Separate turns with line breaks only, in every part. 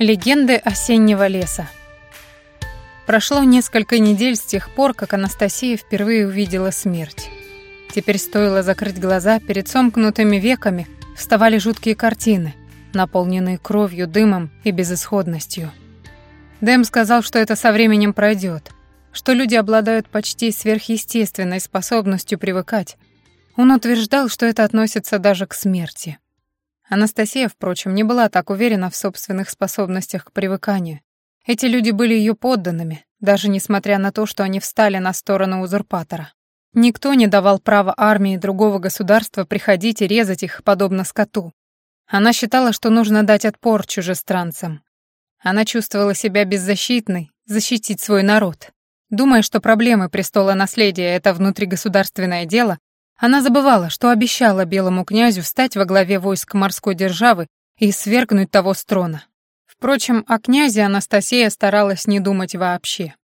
Легенды осеннего леса. Прошло несколько недель с тех пор, как Анастасия впервые увидела смерть. Теперь стоило закрыть глаза, перед сомкнутыми веками вставали жуткие картины, наполненные кровью, дымом и безысходностью. Дэм сказал, что это со временем пройдет, что люди обладают почти сверхъестественной способностью привыкать. Он утверждал, что это относится даже к смерти. Анастасия, впрочем, не была так уверена в собственных способностях к привыканию. Эти люди были ее подданными, даже несмотря на то, что они встали на сторону узурпатора. Никто не давал права армии другого государства приходить и резать их, подобно скоту. Она считала, что нужно дать отпор чужестранцам. Она чувствовала себя беззащитной, защитить свой народ. Думая, что проблемы престола наследия — это внутригосударственное дело, она забывала, что обещала белому князю встать во главе войск морской державы и свергнуть того с трона. Впрочем, о князе Анастасия старалась не думать вообще.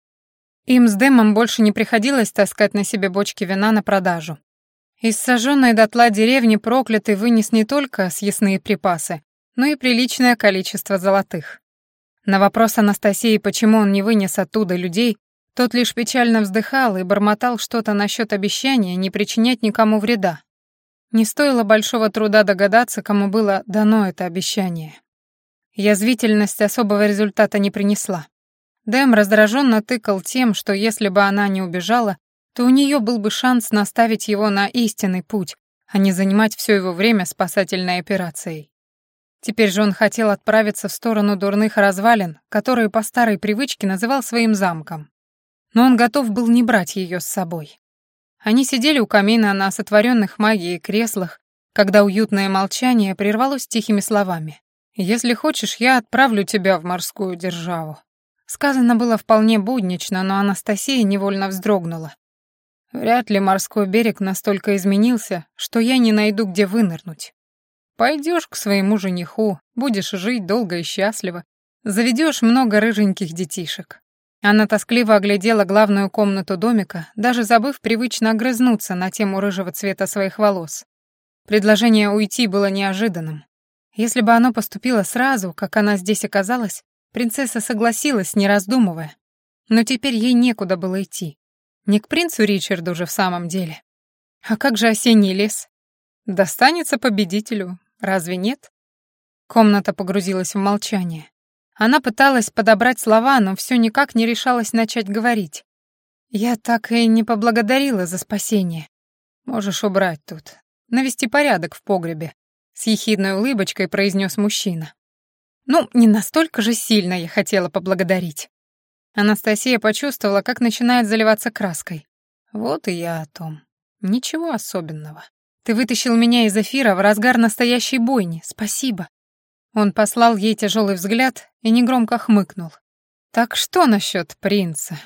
Им с Дэмом больше не приходилось таскать на себе бочки вина на продажу. Из сожженной дотла деревни проклятый вынес не только съестные припасы, но и приличное количество золотых. На вопрос Анастасии, почему он не вынес оттуда людей, тот лишь печально вздыхал и бормотал что-то насчет обещания не причинять никому вреда. Не стоило большого труда догадаться, кому было дано это обещание. Язвительность особого результата не принесла. Дэм раздраженно тыкал тем, что если бы она не убежала, то у нее был бы шанс наставить его на истинный путь, а не занимать все его время спасательной операцией. Теперь же он хотел отправиться в сторону дурных развалин, которые по старой привычке называл своим замком но он готов был не брать ее с собой. Они сидели у камина на сотворенных магией креслах, когда уютное молчание прервалось тихими словами. «Если хочешь, я отправлю тебя в морскую державу». Сказано было вполне буднично, но Анастасия невольно вздрогнула. Вряд ли морской берег настолько изменился, что я не найду, где вынырнуть. Пойдешь к своему жениху, будешь жить долго и счастливо, заведешь много рыженьких детишек. Она тоскливо оглядела главную комнату домика, даже забыв привычно огрызнуться на тему рыжего цвета своих волос. Предложение уйти было неожиданным. Если бы оно поступило сразу, как она здесь оказалась, принцесса согласилась, не раздумывая. Но теперь ей некуда было идти. Не к принцу Ричарду же в самом деле. А как же осенний лес? Достанется победителю, разве нет? Комната погрузилась в молчание. Она пыталась подобрать слова, но все никак не решалась начать говорить. «Я так и не поблагодарила за спасение. Можешь убрать тут. Навести порядок в погребе», — с ехидной улыбочкой произнес мужчина. «Ну, не настолько же сильно я хотела поблагодарить». Анастасия почувствовала, как начинает заливаться краской. «Вот и я о том. Ничего особенного. Ты вытащил меня из эфира в разгар настоящей бойни. Спасибо. Он послал ей тяжелый взгляд и негромко хмыкнул. «Так что насчет принца?»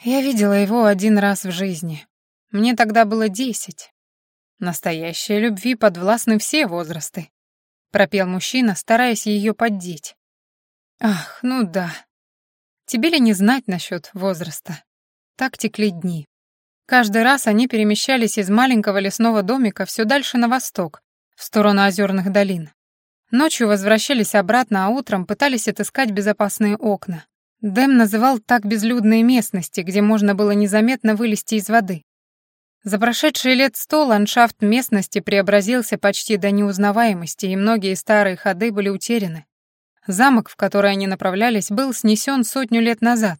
Я видела его один раз в жизни. Мне тогда было десять. Настоящей любви подвластны все возрасты, пропел мужчина, стараясь ее поддеть. Ах, ну да. Тебе ли не знать насчет возраста? Так текли дни. Каждый раз они перемещались из маленького лесного домика все дальше на восток, в сторону озерных долин. Ночью возвращались обратно, а утром пытались отыскать безопасные окна. Дэм называл так безлюдные местности, где можно было незаметно вылезти из воды. За прошедшие лет сто ландшафт местности преобразился почти до неузнаваемости, и многие старые ходы были утеряны. Замок, в который они направлялись, был снесен сотню лет назад.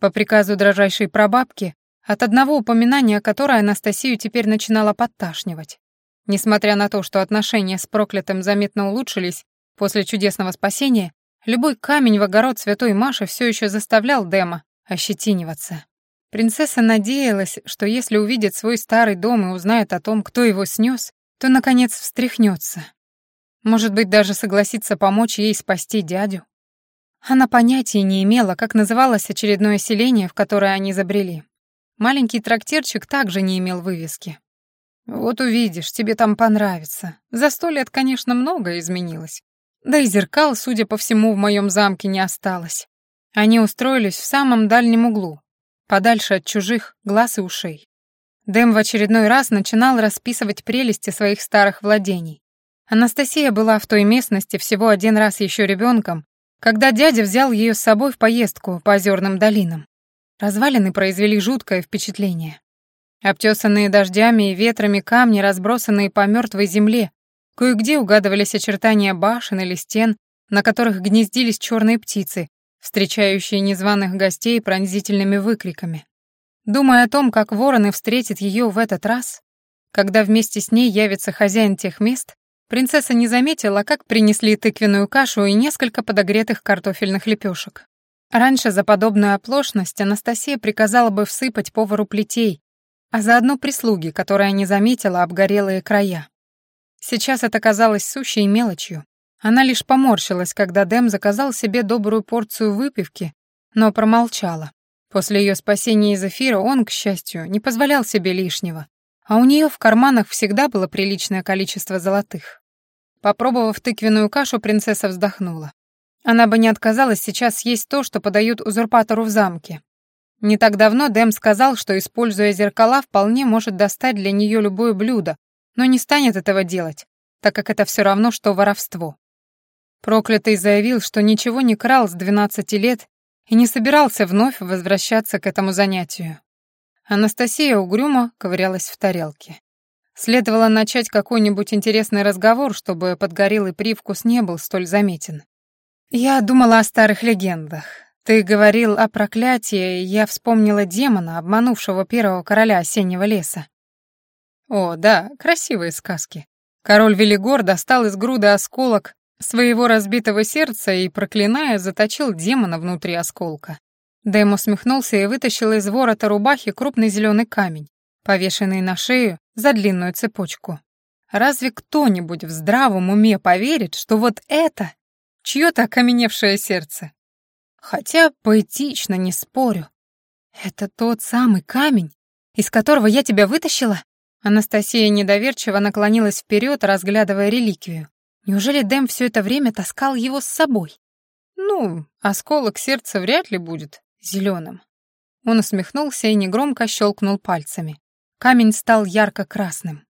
По приказу дрожайшей прабабки, от одного упоминания которой Анастасию теперь начинала подташнивать. Несмотря на то, что отношения с проклятым заметно улучшились после чудесного спасения, любой камень в огород святой Маши все еще заставлял Дема ощетиниваться. Принцесса надеялась, что если увидит свой старый дом и узнает о том, кто его снес, то, наконец, встряхнется. Может быть, даже согласится помочь ей спасти дядю. Она понятия не имела, как называлось очередное селение, в которое они забрели. Маленький трактирчик также не имел вывески. «Вот увидишь, тебе там понравится. За сто лет, конечно, многое изменилось. Да и зеркал, судя по всему, в моем замке не осталось. Они устроились в самом дальнем углу, подальше от чужих глаз и ушей. Дэм в очередной раз начинал расписывать прелести своих старых владений. Анастасия была в той местности всего один раз еще ребенком, когда дядя взял ее с собой в поездку по озерным долинам. Развалины произвели жуткое впечатление. Обтесанные дождями и ветрами камни, разбросанные по мертвой земле, кое-где угадывались очертания башен или стен, на которых гнездились черные птицы, встречающие незваных гостей пронзительными выкриками. Думая о том, как вороны встретят ее в этот раз, когда вместе с ней явится хозяин тех мест, принцесса не заметила, как принесли тыквенную кашу и несколько подогретых картофельных лепешек. Раньше за подобную оплошность Анастасия приказала бы всыпать повару плетей, а заодно прислуги, которая не заметила обгорелые края. Сейчас это казалось сущей мелочью. Она лишь поморщилась, когда Дэм заказал себе добрую порцию выпивки, но промолчала. После ее спасения из эфира он, к счастью, не позволял себе лишнего, а у нее в карманах всегда было приличное количество золотых. Попробовав тыквенную кашу, принцесса вздохнула. Она бы не отказалась сейчас есть то, что подают узурпатору в замке. Не так давно Дэм сказал, что, используя зеркала, вполне может достать для нее любое блюдо, но не станет этого делать, так как это все равно, что воровство. Проклятый заявил, что ничего не крал с 12 лет и не собирался вновь возвращаться к этому занятию. Анастасия угрюмо ковырялась в тарелке. Следовало начать какой-нибудь интересный разговор, чтобы подгорелый привкус не был столь заметен. «Я думала о старых легендах. Ты говорил о проклятии, и я вспомнила демона, обманувшего первого короля осеннего леса. О, да, красивые сказки. Король Велигор достал из груды осколок своего разбитого сердца и, проклиная, заточил демона внутри осколка. Дэм усмехнулся и вытащил из ворота рубахи крупный зеленый камень, повешенный на шею за длинную цепочку. Разве кто-нибудь в здравом уме поверит, что вот это чье-то окаменевшее сердце? Хотя поэтично, не спорю. Это тот самый камень, из которого я тебя вытащила? Анастасия недоверчиво наклонилась вперед, разглядывая реликвию. Неужели Дэм все это время таскал его с собой? Ну, осколок сердца вряд ли будет зеленым. Он усмехнулся и негромко щелкнул пальцами. Камень стал ярко-красным.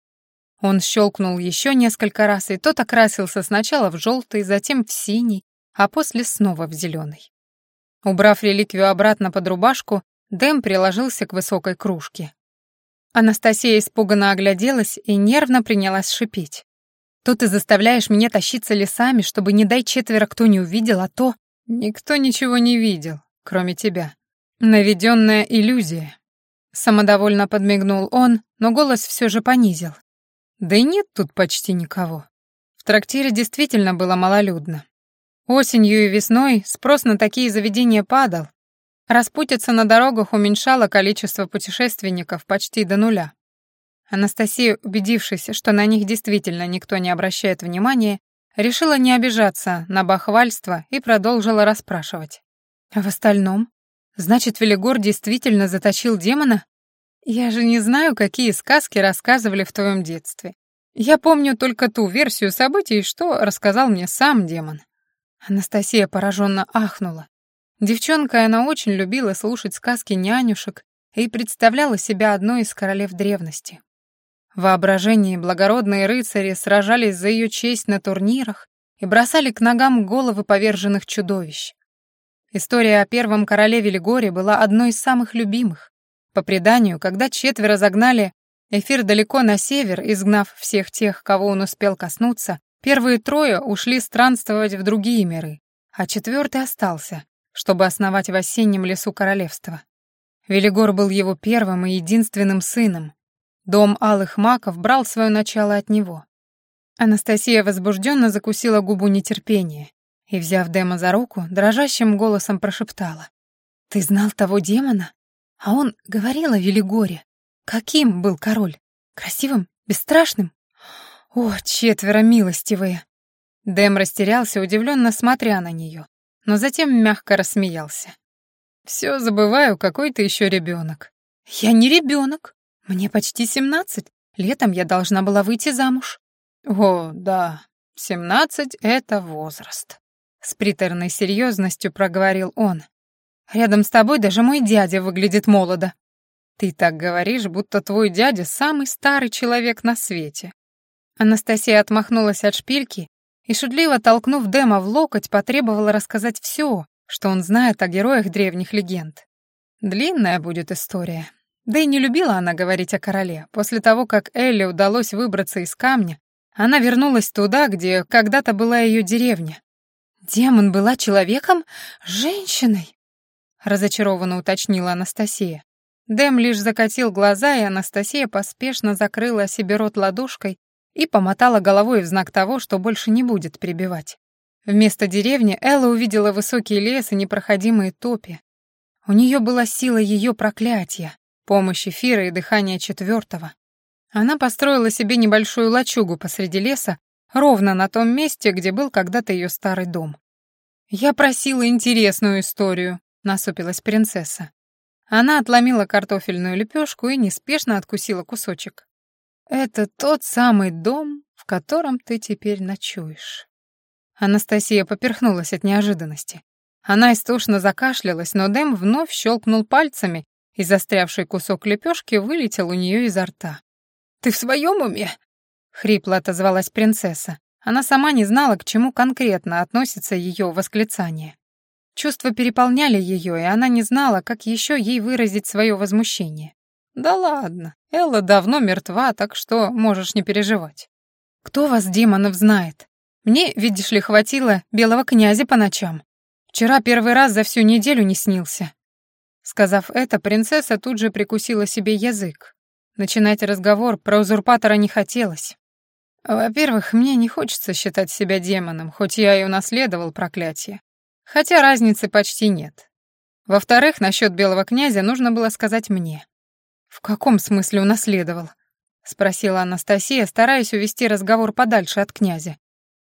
Он щелкнул еще несколько раз, и тот окрасился сначала в желтый, затем в синий, а после снова в зеленый. Убрав реликвию обратно под рубашку, Дэм приложился к высокой кружке. Анастасия испуганно огляделась и нервно принялась шипеть. «То ты заставляешь меня тащиться лесами, чтобы, не дай четверо, кто не увидел, а то...» «Никто ничего не видел, кроме тебя. Наведенная иллюзия». Самодовольно подмигнул он, но голос все же понизил. «Да и нет тут почти никого». В трактире действительно было малолюдно. Осенью и весной спрос на такие заведения падал. Распутиться на дорогах уменьшало количество путешественников почти до нуля. Анастасия, убедившись, что на них действительно никто не обращает внимания, решила не обижаться на бахвальство и продолжила расспрашивать. «А в остальном? Значит, Велигор действительно заточил демона? Я же не знаю, какие сказки рассказывали в твоем детстве. Я помню только ту версию событий, что рассказал мне сам демон. Анастасия пораженно ахнула. Девчонка она очень любила слушать сказки нянюшек и представляла себя одной из королев древности. В воображении благородные рыцари сражались за ее честь на турнирах и бросали к ногам головы поверженных чудовищ. История о первом короле Велигоре была одной из самых любимых. По преданию, когда четверо загнали эфир далеко на север, изгнав всех тех, кого он успел коснуться, Первые трое ушли странствовать в другие миры, а четвертый остался, чтобы основать в осеннем лесу королевство. Велигор был его первым и единственным сыном. Дом алых маков брал свое начало от него. Анастасия возбужденно закусила губу нетерпения и, взяв Дема за руку, дрожащим голосом прошептала. «Ты знал того демона? А он говорил о Велигоре. Каким был король? Красивым? Бесстрашным? О, четверо милостивые! Дэм растерялся, удивленно смотря на нее, но затем мягко рассмеялся. Все забываю, какой ты еще ребенок. Я не ребенок. Мне почти семнадцать. Летом я должна была выйти замуж. О, да, семнадцать — это возраст. С приторной серьезностью проговорил он. Рядом с тобой даже мой дядя выглядит молодо. Ты так говоришь, будто твой дядя самый старый человек на свете. Анастасия отмахнулась от шпильки и, шутливо толкнув Дэма в локоть, потребовала рассказать все, что он знает о героях древних легенд. Длинная будет история. Да и не любила она говорить о короле. После того, как Элли удалось выбраться из камня, она вернулась туда, где когда-то была ее деревня. «Демон была человеком? Женщиной?» — разочарованно уточнила Анастасия. Дэм лишь закатил глаза, и Анастасия поспешно закрыла себе рот ладошкой и помотала головой в знак того, что больше не будет прибивать. Вместо деревни Элла увидела высокий лес и непроходимые топи. У нее была сила ее проклятия, помощь эфира и дыхание четвертого. Она построила себе небольшую лачугу посреди леса, ровно на том месте, где был когда-то ее старый дом. «Я просила интересную историю», — насупилась принцесса. Она отломила картофельную лепешку и неспешно откусила кусочек. Это тот самый дом, в котором ты теперь ночуешь. Анастасия поперхнулась от неожиданности. Она истошно закашлялась, но Дэм вновь щелкнул пальцами, и застрявший кусок лепешки вылетел у нее изо рта. «Ты в своем уме?» — хрипло отозвалась принцесса. Она сама не знала, к чему конкретно относится ее восклицание. Чувства переполняли ее, и она не знала, как еще ей выразить свое возмущение. «Да ладно, Элла давно мертва, так что можешь не переживать. Кто вас, демонов, знает? Мне, видишь ли, хватило белого князя по ночам. Вчера первый раз за всю неделю не снился». Сказав это, принцесса тут же прикусила себе язык. Начинать разговор про узурпатора не хотелось. Во-первых, мне не хочется считать себя демоном, хоть я и унаследовал проклятие. Хотя разницы почти нет. Во-вторых, насчет белого князя нужно было сказать мне. «В каком смысле унаследовал?» — спросила Анастасия, стараясь увести разговор подальше от князя.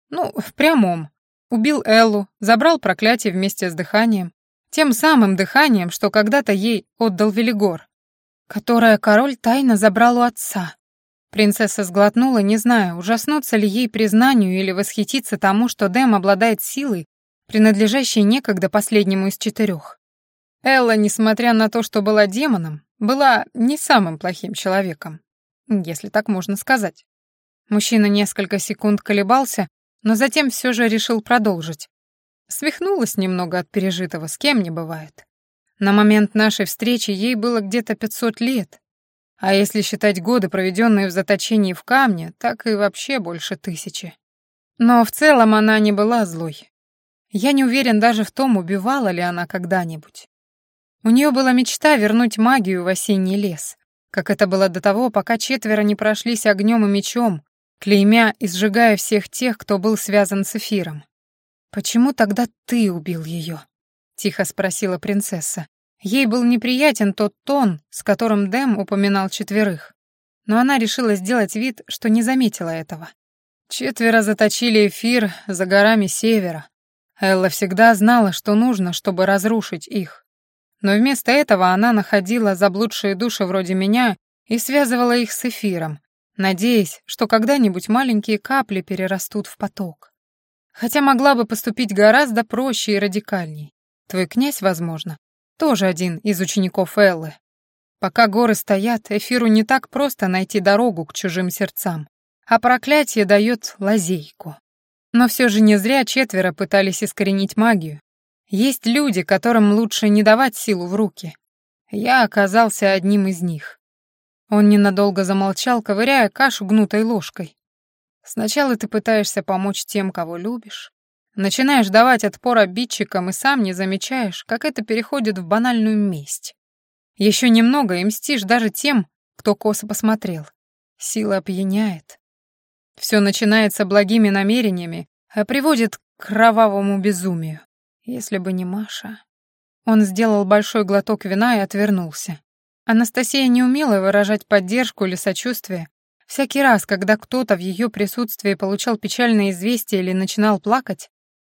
«Ну, в прямом. Убил Эллу, забрал проклятие вместе с дыханием. Тем самым дыханием, что когда-то ей отдал Велигор, которое король тайно забрал у отца». Принцесса сглотнула, не зная, ужаснуться ли ей признанию или восхититься тому, что Дэм обладает силой, принадлежащей некогда последнему из четырех. Элла, несмотря на то, что была демоном, была не самым плохим человеком, если так можно сказать. Мужчина несколько секунд колебался, но затем все же решил продолжить. Свихнулась немного от пережитого, с кем не бывает. На момент нашей встречи ей было где-то 500 лет, а если считать годы, проведенные в заточении в камне, так и вообще больше тысячи. Но в целом она не была злой. Я не уверен даже в том, убивала ли она когда-нибудь. У нее была мечта вернуть магию в осенний лес, как это было до того, пока четверо не прошлись огнем и мечом, клеймя и сжигая всех тех, кто был связан с эфиром. «Почему тогда ты убил ее?» — тихо спросила принцесса. Ей был неприятен тот тон, с которым Дэм упоминал четверых. Но она решила сделать вид, что не заметила этого. Четверо заточили эфир за горами севера. Элла всегда знала, что нужно, чтобы разрушить их. Но вместо этого она находила заблудшие души вроде меня и связывала их с эфиром, надеясь, что когда-нибудь маленькие капли перерастут в поток. Хотя могла бы поступить гораздо проще и радикальней. Твой князь, возможно, тоже один из учеников Эллы. Пока горы стоят, эфиру не так просто найти дорогу к чужим сердцам, а проклятие дает лазейку. Но все же не зря четверо пытались искоренить магию, есть люди, которым лучше не давать силу в руки. Я оказался одним из них. Он ненадолго замолчал, ковыряя кашу гнутой ложкой. Сначала ты пытаешься помочь тем, кого любишь. Начинаешь давать отпор обидчикам и сам не замечаешь, как это переходит в банальную месть. Еще немного и мстишь даже тем, кто косо посмотрел. Сила опьяняет. Все начинается благими намерениями, а приводит к кровавому безумию. Если бы не Маша... Он сделал большой глоток вина и отвернулся. Анастасия не умела выражать поддержку или сочувствие. Всякий раз, когда кто-то в ее присутствии получал печальное известие или начинал плакать,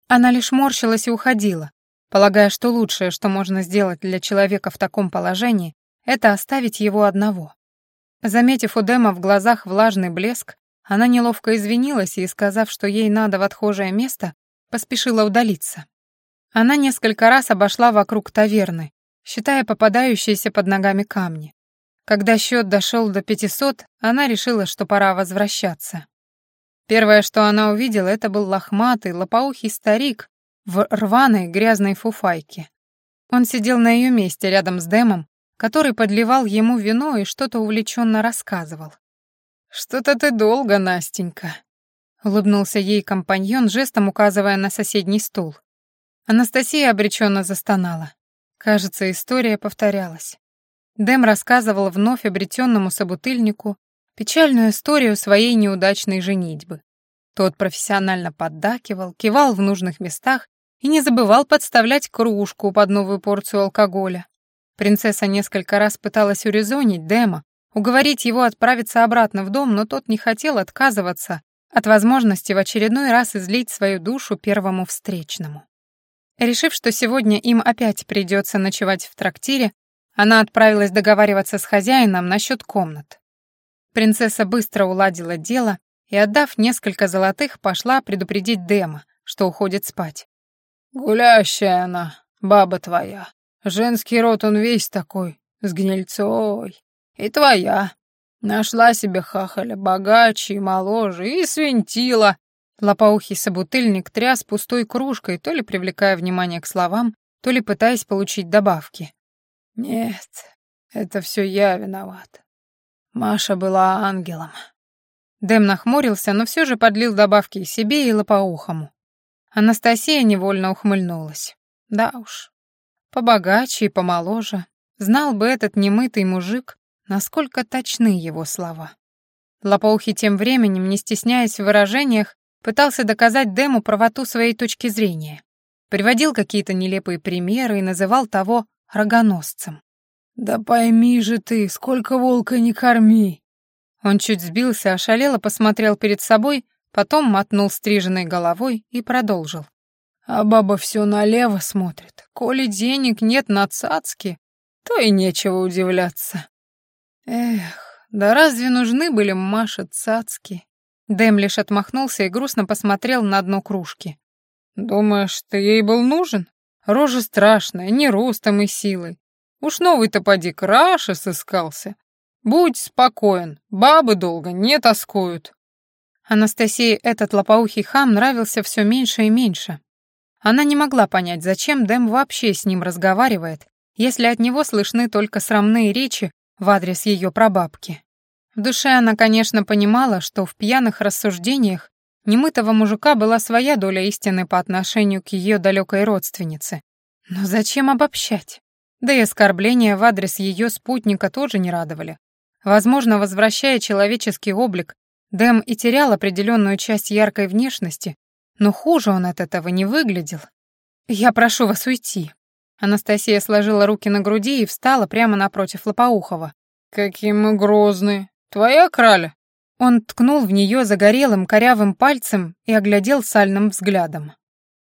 она лишь морщилась и уходила, полагая, что лучшее, что можно сделать для человека в таком положении, это оставить его одного. Заметив у Дэма в глазах влажный блеск, она неловко извинилась и, сказав, что ей надо в отхожее место, поспешила удалиться. Она несколько раз обошла вокруг таверны, считая попадающиеся под ногами камни. Когда счет дошел до 500, она решила, что пора возвращаться. Первое, что она увидела, это был лохматый, лопоухий старик в рваной грязной фуфайке. Он сидел на ее месте рядом с Дэмом, который подливал ему вино и что-то увлеченно рассказывал. «Что-то ты долго, Настенька», — улыбнулся ей компаньон, жестом указывая на соседний стул. Анастасия обреченно застонала. Кажется, история повторялась. Дэм рассказывал вновь обретенному собутыльнику печальную историю своей неудачной женитьбы. Тот профессионально поддакивал, кивал в нужных местах и не забывал подставлять кружку под новую порцию алкоголя. Принцесса несколько раз пыталась урезонить Дэма, уговорить его отправиться обратно в дом, но тот не хотел отказываться от возможности в очередной раз излить свою душу первому встречному. Решив, что сегодня им опять придется ночевать в трактире, она отправилась договариваться с хозяином насчет комнат. Принцесса быстро уладила дело и, отдав несколько золотых, пошла предупредить Дема, что уходит спать. «Гулящая она, баба твоя. Женский род он весь такой, с гнильцой. И твоя. Нашла себе хахаля богаче и моложе, и свинтила». Лопоухий собутыльник тряс пустой кружкой, то ли привлекая внимание к словам, то ли пытаясь получить добавки. «Нет, это все я виноват. Маша была ангелом». Дэм нахмурился, но все же подлил добавки и себе, и лопоухому. Анастасия невольно ухмыльнулась. Да уж, побогаче и помоложе. Знал бы этот немытый мужик, насколько точны его слова. Лопоухий тем временем, не стесняясь в выражениях, пытался доказать Дэму правоту своей точки зрения. Приводил какие-то нелепые примеры и называл того рогоносцем. «Да пойми же ты, сколько волка не корми!» Он чуть сбился, ошалело посмотрел перед собой Потом мотнул стриженной головой и продолжил. А баба все налево смотрит. Коли денег нет на цацки, то и нечего удивляться. Эх, да разве нужны были Маше цацки? Дэм лишь отмахнулся и грустно посмотрел на дно кружки. «Думаешь, ты ей был нужен? Рожа страшная, не ростом и силой. Уж новый-то поди краше сыскался. Будь спокоен, бабы долго не тоскуют». Анастасии этот лопоухий хам нравился все меньше и меньше. Она не могла понять, зачем Дэм вообще с ним разговаривает, если от него слышны только срамные речи в адрес ее прабабки. В душе она, конечно, понимала, что в пьяных рассуждениях немытого мужика была своя доля истины по отношению к ее далекой родственнице. Но зачем обобщать? Да и оскорбления в адрес ее спутника тоже не радовали. Возможно, возвращая человеческий облик, Дэм и терял определенную часть яркой внешности, но хуже он от этого не выглядел. «Я прошу вас уйти». Анастасия сложила руки на груди и встала прямо напротив Лопоухова. «Какие мы грозные! Твоя краля?» Он ткнул в нее загорелым корявым пальцем и оглядел сальным взглядом.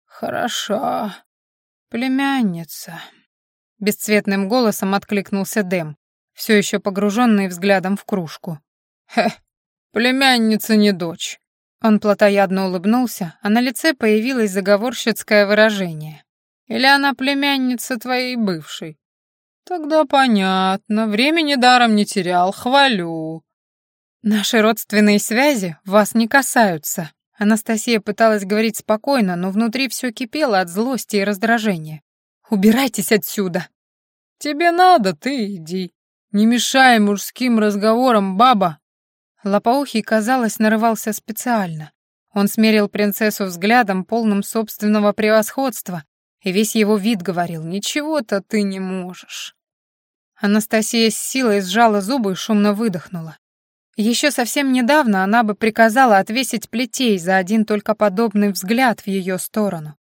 «Хороша. Племянница». Бесцветным голосом откликнулся Дэм, все еще погруженный взглядом в кружку. «Хе, «Племянница не дочь». Он плотоядно улыбнулся, а на лице появилось заговорщицкое выражение. «Или она племянница твоей бывшей?» «Тогда понятно, времени даром не терял, хвалю». «Наши родственные связи вас не касаются». Анастасия пыталась говорить спокойно, но внутри все кипело от злости и раздражения. «Убирайтесь отсюда!» «Тебе надо, ты иди. Не мешай мужским разговорам, баба!» Лопоухий, казалось, нарывался специально. Он смерил принцессу взглядом, полным собственного превосходства, и весь его вид говорил «Ничего-то ты не можешь». Анастасия с силой сжала зубы и шумно выдохнула. Еще совсем недавно она бы приказала отвесить плетей за один только подобный взгляд в ее сторону.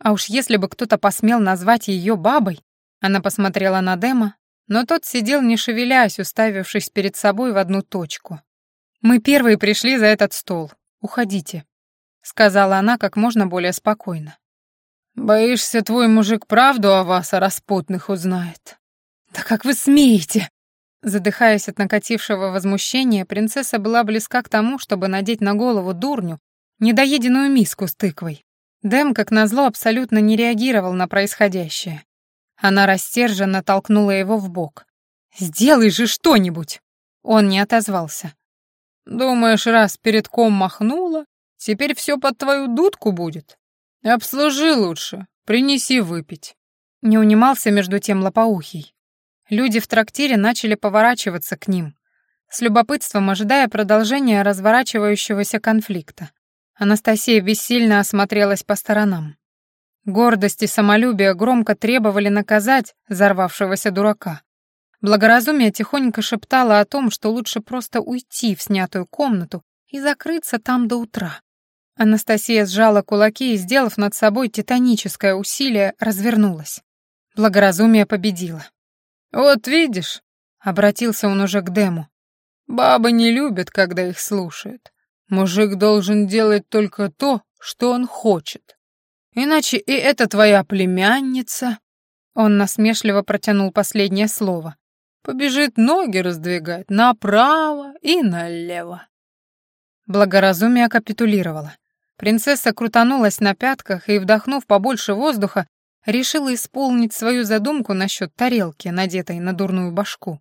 А уж если бы кто-то посмел назвать ее бабой, она посмотрела на Дема, но тот сидел не шевелясь, уставившись перед собой в одну точку. «Мы первые пришли за этот стол. Уходите», — сказала она как можно более спокойно. «Боишься, твой мужик правду о вас, о распутных, узнает?» «Да как вы смеете?» Задыхаясь от накатившего возмущения, принцесса была близка к тому, чтобы надеть на голову дурню недоеденную миску с тыквой. Дэм, как назло, абсолютно не реагировал на происходящее. Она растерженно толкнула его в бок. «Сделай же что-нибудь!» Он не отозвался. Думаешь, раз перед ком махнула,
Теперь все под твою дудку будет. Обслужи лучше, принеси выпить».
Не унимался между тем лопоухий. Люди в трактире начали поворачиваться к ним, с любопытством ожидая продолжения разворачивающегося конфликта. Анастасия бессильно осмотрелась по сторонам. Гордость и самолюбие громко требовали наказать взорвавшегося дурака. Благоразумие тихонько шептало о том, что лучше просто уйти в снятую комнату и закрыться там до утра. Анастасия сжала кулаки и, сделав над собой титаническое усилие, развернулась. Благоразумие победило.
«Вот видишь», —
обратился он уже к Дему, —
«бабы не любят, когда их слушают. Мужик должен делать только то, что он хочет. Иначе и эта твоя племянница...»
Он насмешливо протянул последнее слово
побежит ноги раздвигать направо и налево.
Благоразумие капитулировало. Принцесса крутанулась на пятках и, вдохнув побольше воздуха, решила исполнить свою задумку насчет тарелки, надетой на дурную башку.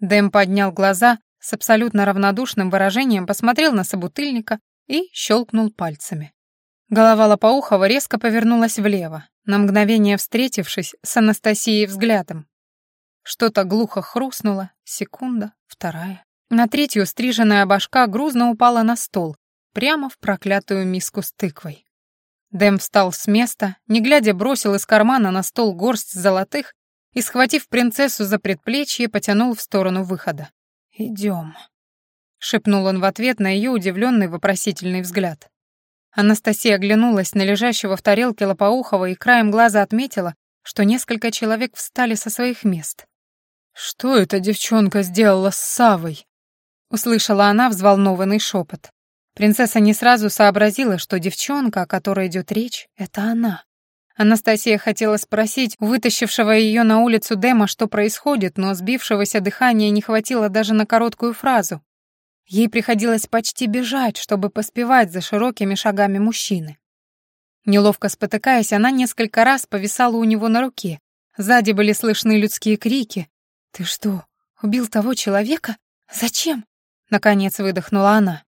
Дэм поднял глаза, с абсолютно равнодушным выражением посмотрел на собутыльника и щелкнул пальцами. Голова Лопоухова резко повернулась влево, на мгновение встретившись с Анастасией взглядом. Что-то глухо хрустнуло, секунда, вторая. На третью стриженная башка грузно упала на стол, прямо в проклятую миску с тыквой. Дэм встал с места, не глядя бросил из кармана на стол горсть золотых и, схватив принцессу за предплечье, потянул в сторону выхода. «Идем», — шепнул он в ответ на ее удивленный вопросительный взгляд. Анастасия оглянулась на лежащего в тарелке Лопоухова и краем глаза отметила, что несколько человек встали со своих мест.
«Что эта девчонка сделала с Савой?»
Услышала она взволнованный шепот. Принцесса не сразу сообразила, что девчонка, о которой идет речь, — это она. Анастасия хотела спросить у вытащившего ее на улицу Дема, что происходит, но сбившегося дыхания не хватило даже на короткую фразу. Ей приходилось почти бежать, чтобы поспевать за широкими шагами мужчины. Неловко спотыкаясь, она несколько раз повисала у него на руке. Сзади были слышны людские крики, «Ты что, убил того человека? Зачем?» Наконец выдохнула она.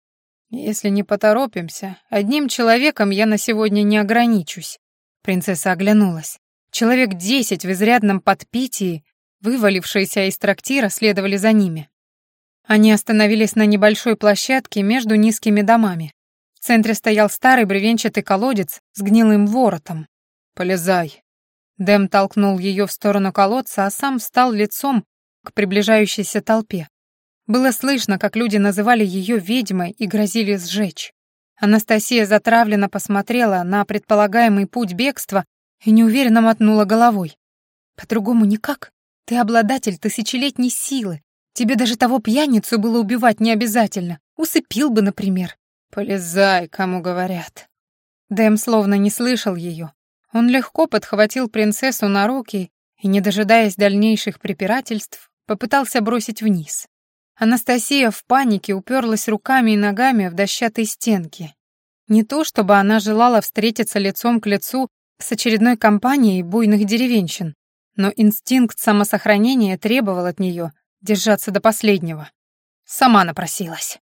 «Если не поторопимся, одним человеком я на сегодня не ограничусь». Принцесса оглянулась. Человек десять в изрядном подпитии, вывалившиеся из трактира, следовали за ними. Они остановились на небольшой площадке между низкими домами. В центре стоял старый бревенчатый колодец с гнилым воротом. «Полезай». Дэм толкнул ее в сторону колодца, а сам встал лицом к приближающейся толпе. Было слышно, как люди называли ее ведьмой и грозили сжечь. Анастасия затравленно посмотрела на предполагаемый путь бегства и неуверенно мотнула головой. «По-другому никак. Ты обладатель тысячелетней силы. Тебе даже того пьяницу было убивать не обязательно. Усыпил бы, например».
«Полезай, кому говорят».
Дэм словно не слышал ее. Он легко подхватил принцессу на руки и, не дожидаясь дальнейших препирательств, попытался бросить вниз. Анастасия в панике уперлась руками и ногами в дощатые стенки. Не то, чтобы она желала встретиться лицом к лицу с очередной компанией буйных деревенщин, но инстинкт самосохранения требовал от нее держаться до последнего. Сама напросилась.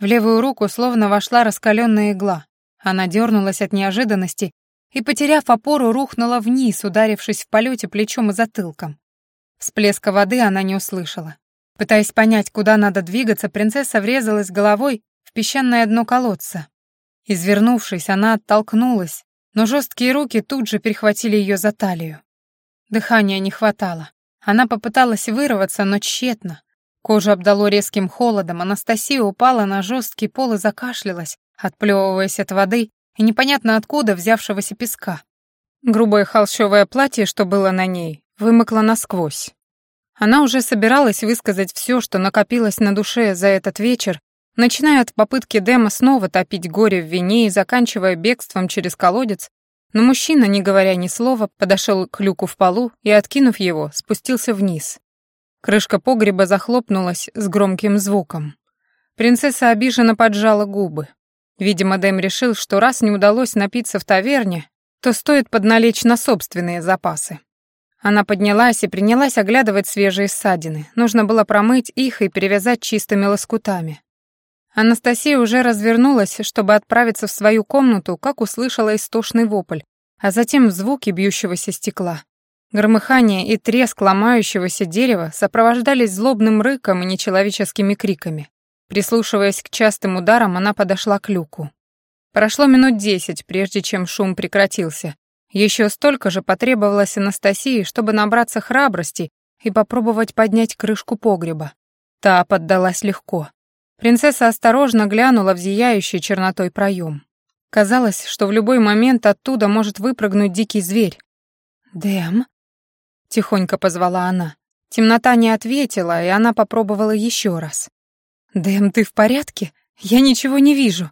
В левую руку словно вошла раскаленная игла. Она дернулась от неожиданности и, потеряв опору, рухнула вниз, ударившись в полете плечом и затылком. Всплеска воды она не услышала. Пытаясь понять, куда надо двигаться, принцесса врезалась головой в песчаное дно колодца. Извернувшись, она оттолкнулась, но жесткие руки тут же перехватили ее за талию. Дыхания не хватало. Она попыталась вырваться, но тщетно. Кожу обдало резким холодом, Анастасия упала на жесткий пол и закашлялась, отплевываясь от воды и непонятно откуда взявшегося песка. Грубое холщовое платье, что было на ней, вымокла насквозь. Она уже собиралась высказать все, что накопилось на душе за этот вечер, начиная от попытки Дэма снова топить горе в вине и заканчивая бегством через колодец, но мужчина, не говоря ни слова, подошел к люку в полу и, откинув его, спустился вниз. Крышка погреба захлопнулась с громким звуком. Принцесса обиженно поджала губы. Видимо, Дэм решил, что раз не удалось напиться в таверне, то стоит подналечь на собственные запасы. Она поднялась и принялась оглядывать свежие ссадины. Нужно было промыть их и перевязать чистыми лоскутами. Анастасия уже развернулась, чтобы отправиться в свою комнату, как услышала истошный вопль, а затем звуки бьющегося стекла. Громыхание и треск ломающегося дерева сопровождались злобным рыком и нечеловеческими криками. Прислушиваясь к частым ударам, она подошла к люку. Прошло минут десять, прежде чем шум прекратился. Еще столько же потребовалось Анастасии, чтобы набраться храбрости и попробовать поднять крышку погреба. Та поддалась легко. Принцесса осторожно глянула в зияющий чернотой проем. Казалось, что в любой момент оттуда может выпрыгнуть дикий зверь. «Дэм?» — тихонько позвала она. Темнота не ответила, и она попробовала еще раз. «Дэм, ты в порядке? Я ничего не вижу».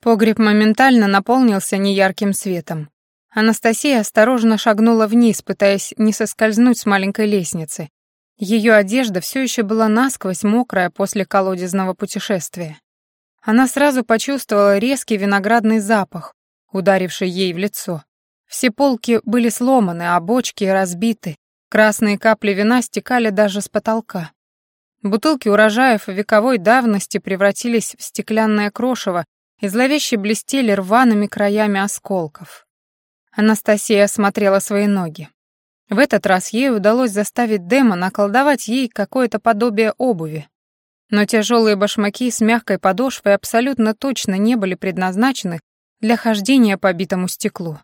Погреб моментально наполнился неярким светом. Анастасия осторожно шагнула вниз, пытаясь не соскользнуть с маленькой лестницы. Ее одежда все еще была насквозь мокрая после колодезного путешествия. Она сразу почувствовала резкий виноградный запах, ударивший ей в лицо. Все полки были сломаны, а бочки разбиты. Красные капли вина стекали даже с потолка. Бутылки урожаев вековой давности превратились в стеклянное крошево и зловеще блестели рваными краями осколков. Анастасия осмотрела свои ноги. В этот раз ей удалось заставить Дэма наколдовать ей какое-то подобие обуви. Но тяжелые башмаки с мягкой подошвой абсолютно точно не были предназначены для хождения по битому стеклу.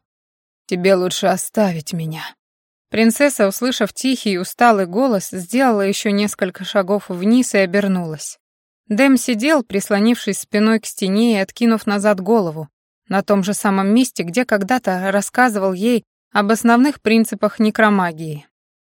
«Тебе лучше оставить меня». Принцесса, услышав тихий и усталый голос, сделала еще несколько шагов вниз и обернулась. Дэм сидел, прислонившись спиной к стене и откинув назад голову, на том же самом месте, где когда-то рассказывал ей об основных принципах некромагии.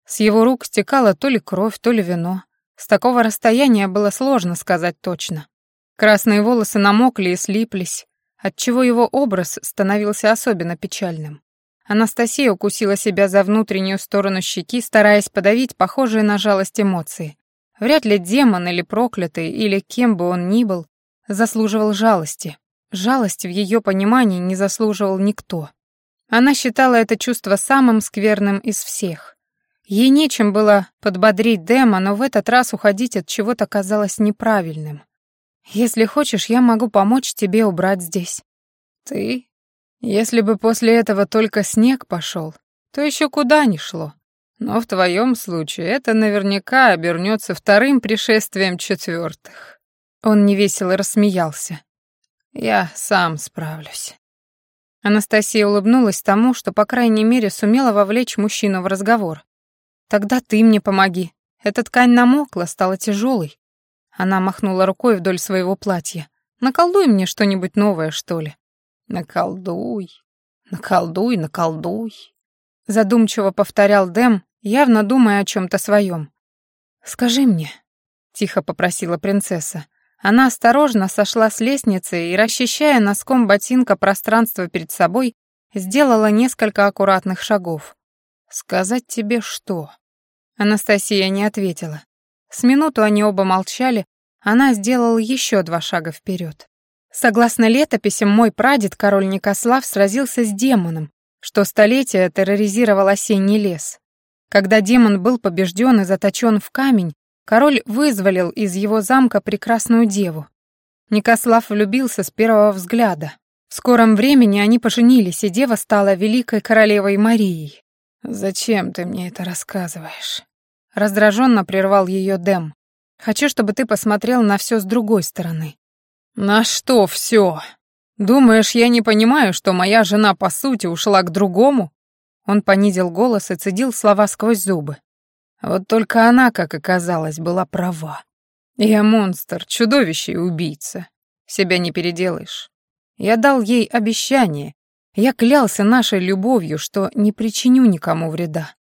С его рук стекала то ли кровь, то ли вино. С такого расстояния было сложно сказать точно. Красные волосы намокли и слиплись, отчего его образ становился особенно печальным. Анастасия укусила себя за внутреннюю сторону щеки, стараясь подавить похожие на жалость эмоции. Вряд ли демон или проклятый, или кем бы он ни был, заслуживал жалости. Жалость в ее понимании не заслуживал никто. Она считала это чувство самым скверным из всех. Ей нечем было подбодрить Дэма, но в этот раз уходить от чего-то казалось неправильным. «Если хочешь, я могу помочь тебе убрать здесь». «Ты? Если бы после этого только снег пошел, то еще куда ни шло. Но в твоем случае это наверняка обернется вторым пришествием четвертых. Он невесело рассмеялся. Я сам справлюсь. Анастасия улыбнулась тому, что, по крайней мере, сумела вовлечь мужчину в разговор. «Тогда ты мне помоги. Эта ткань намокла, стала тяжелой. Она махнула рукой вдоль своего платья. «Наколдуй мне что-нибудь новое, что ли?» «Наколдуй, наколдуй, наколдуй», — задумчиво повторял Дэм, явно думая о чем то своем. «Скажи мне», — тихо попросила принцесса, она осторожно сошла с лестницы и, расчищая носком ботинка пространство перед собой, сделала несколько аккуратных шагов. «Сказать тебе что?» Анастасия не ответила. С минуту они оба молчали, она сделала еще два шага вперед. Согласно летописям, мой прадед, король Никослав, сразился с демоном, что столетия терроризировал осенний лес. Когда демон был побежден и заточен в камень, Король вызволил из его замка прекрасную деву. Никослав влюбился с первого взгляда. В скором времени они поженились, и дева стала великой королевой Марией. «Зачем ты мне это рассказываешь?» Раздраженно прервал ее Дэм. «Хочу, чтобы ты посмотрел на все с другой стороны». «На что все? Думаешь, я не понимаю, что моя жена, по сути, ушла к другому?» Он понизил голос и цедил слова сквозь зубы. Вот только она, как оказалось, была права. Я монстр, чудовище и убийца. Себя не переделаешь. Я дал ей обещание. Я клялся нашей любовью, что не причиню никому вреда.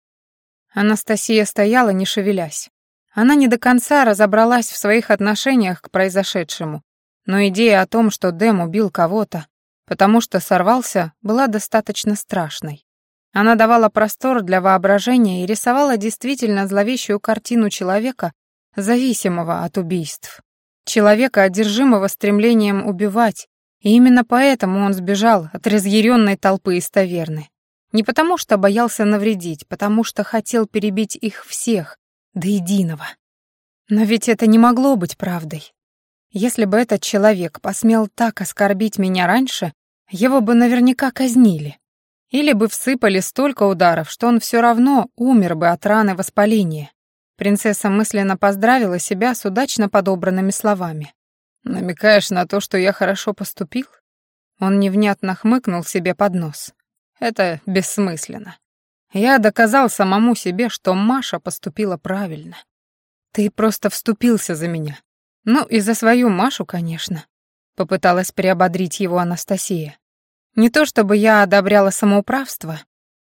Анастасия стояла, не шевелясь. Она не до конца разобралась в своих отношениях к произошедшему, но идея о том, что Дэм убил кого-то, потому что сорвался, была достаточно страшной. Она давала простор для воображения и рисовала действительно зловещую картину человека, зависимого от убийств. Человека, одержимого стремлением убивать, и именно поэтому он сбежал от разъяренной толпы из таверны. Не потому что боялся навредить, потому что хотел перебить их всех, до единого. Но ведь это не могло быть правдой. Если бы этот человек посмел так оскорбить меня раньше, его бы наверняка казнили. Или бы всыпали столько ударов, что он все равно умер бы от раны воспаления. Принцесса мысленно поздравила себя с удачно подобранными словами. «Намекаешь на то, что я хорошо поступил?» Он невнятно хмыкнул себе под нос. «Это бессмысленно. Я доказал самому себе, что Маша поступила правильно. Ты просто вступился за меня. Ну, и за свою Машу, конечно. Попыталась приободрить его Анастасия. Не то чтобы я одобряла самоуправство.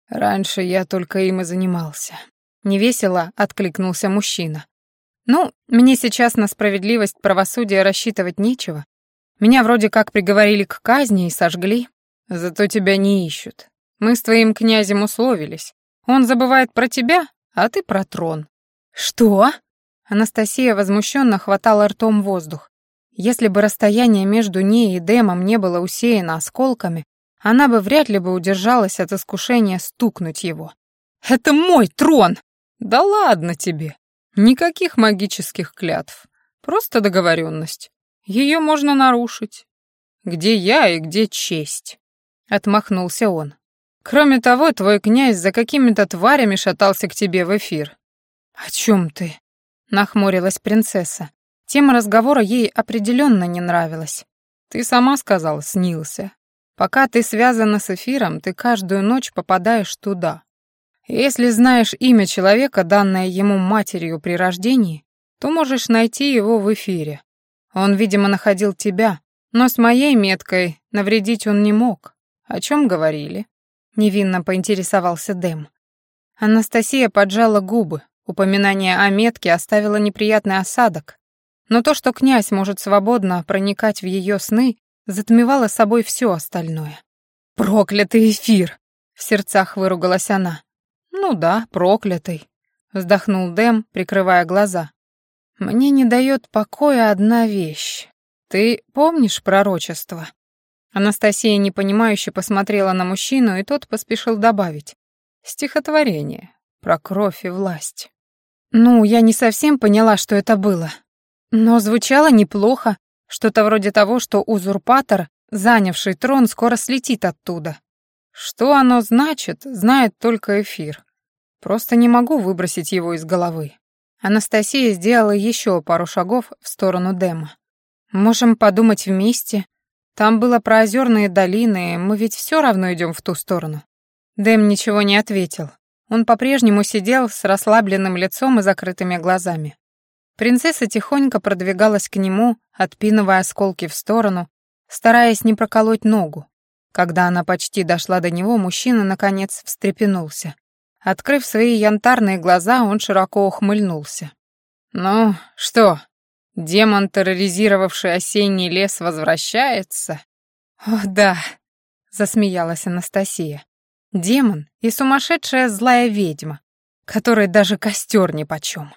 Раньше я только им и занимался. Невесело откликнулся мужчина. Ну, мне сейчас на справедливость правосудия рассчитывать нечего. Меня вроде как приговорили к казни и сожгли. Зато тебя не ищут. Мы с твоим князем условились. Он забывает про тебя, а ты про трон. Что? Анастасия возмущенно хватала ртом воздух. Если бы расстояние между ней и Дэмом не было усеяно осколками, она бы вряд ли бы удержалась от искушения стукнуть его. «Это мой трон!» «Да ладно тебе! Никаких магических клятв. Просто договоренность. Ее можно нарушить. Где я и где честь?» Отмахнулся он. «Кроме того, твой князь за какими-то тварями шатался к тебе в эфир». «О чем ты?» нахмурилась принцесса. Тема разговора ей определенно не нравилась. Ты сама сказала, снился. Пока ты связана с эфиром, ты каждую ночь попадаешь туда. Если знаешь имя человека, данное ему матерью при рождении, то можешь найти его в эфире. Он, видимо, находил тебя, но с моей меткой навредить он не мог. О чем говорили? Невинно поинтересовался Дэм. Анастасия поджала губы, Упоминание о метке оставило неприятный осадок, но то, что князь может свободно проникать в ее сны, затмевало собой все остальное. «Проклятый эфир!» — в сердцах выругалась она. «Ну да, проклятый», — вздохнул Дэм, прикрывая глаза. «Мне не дает покоя одна вещь. Ты помнишь пророчество?» Анастасия непонимающе посмотрела на мужчину, и тот поспешил добавить. «Стихотворение про кровь и власть. Ну, я не совсем поняла, что это было. Но звучало неплохо, что-то вроде того, что узурпатор, занявший трон, скоро слетит оттуда. Что оно значит, знает только эфир. Просто не могу выбросить его из головы. Анастасия сделала еще пару шагов в сторону Дема. «Можем подумать вместе. Там было про озерные долины, мы ведь все равно идем в ту сторону». Дэм ничего не ответил. Он по-прежнему сидел с расслабленным лицом и закрытыми глазами. Принцесса тихонько продвигалась к нему, отпинывая осколки в сторону, стараясь не проколоть ногу. Когда она почти дошла до него, мужчина, наконец, встрепенулся. Открыв свои янтарные глаза, он широко ухмыльнулся. «Ну, что, демон, терроризировавший осенний лес, возвращается?» «О, да», — засмеялась Анастасия. Демон и сумасшедшая злая ведьма, которой даже костер нипочем.